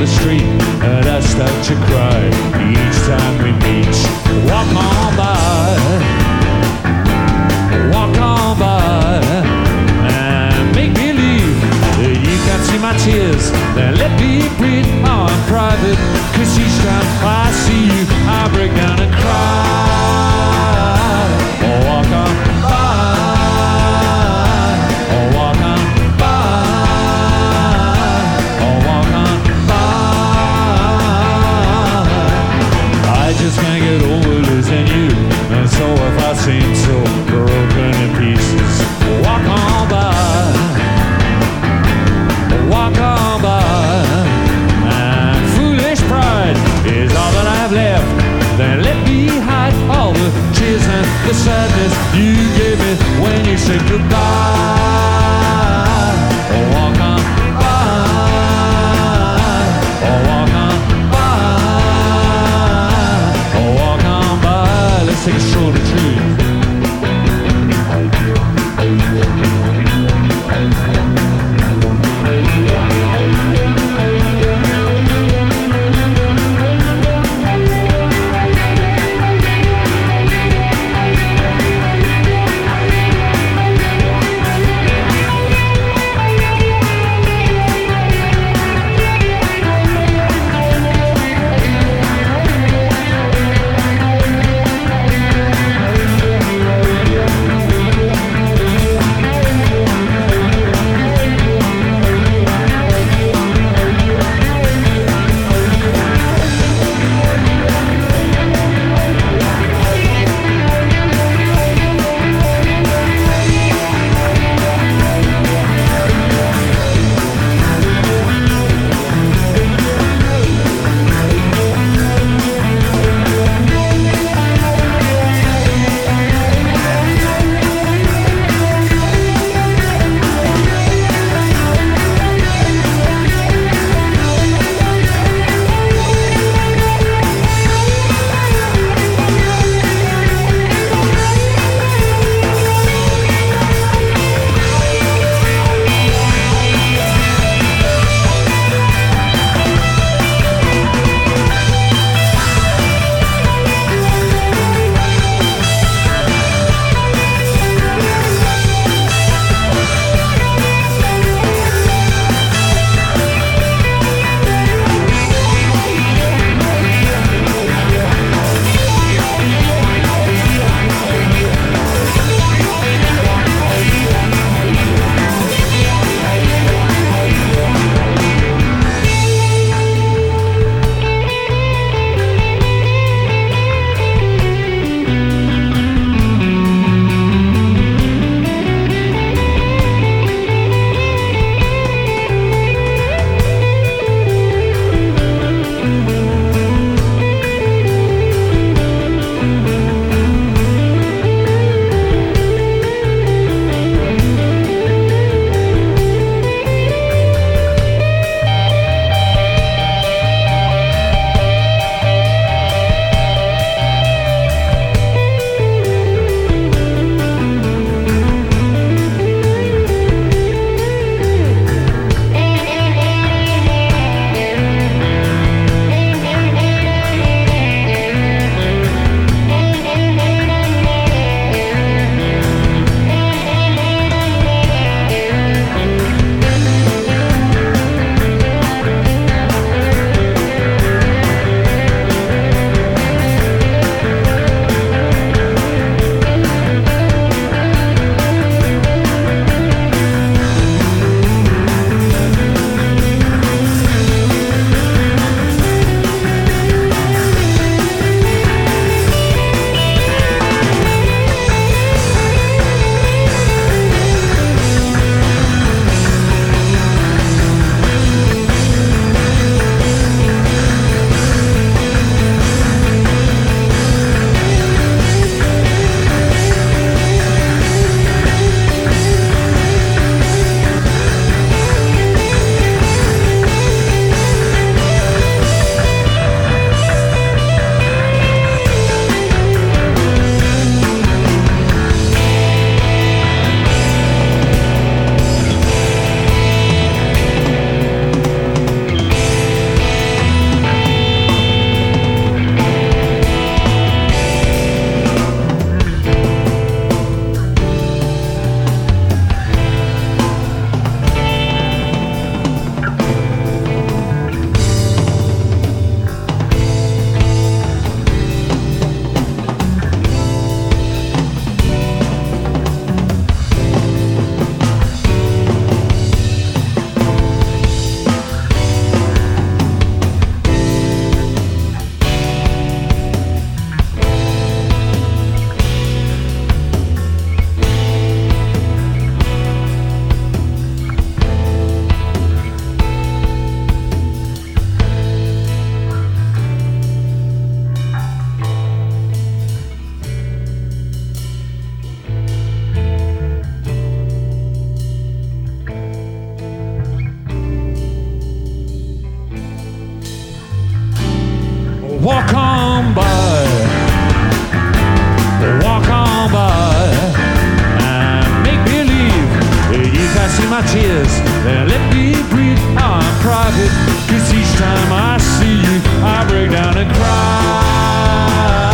the street I start to cry each time we meet, walk on by, walk on by, and make you can see my tears. Let me oh, in private, cause each time I see you, I break down and cry. the sadness you gave me when you said goodbye. Or walk on by. Or walk on by. Or walk on by. Let's take a shoulder tree. see my tears and let me breathe on private. Cause each time I see you, I break down and cry.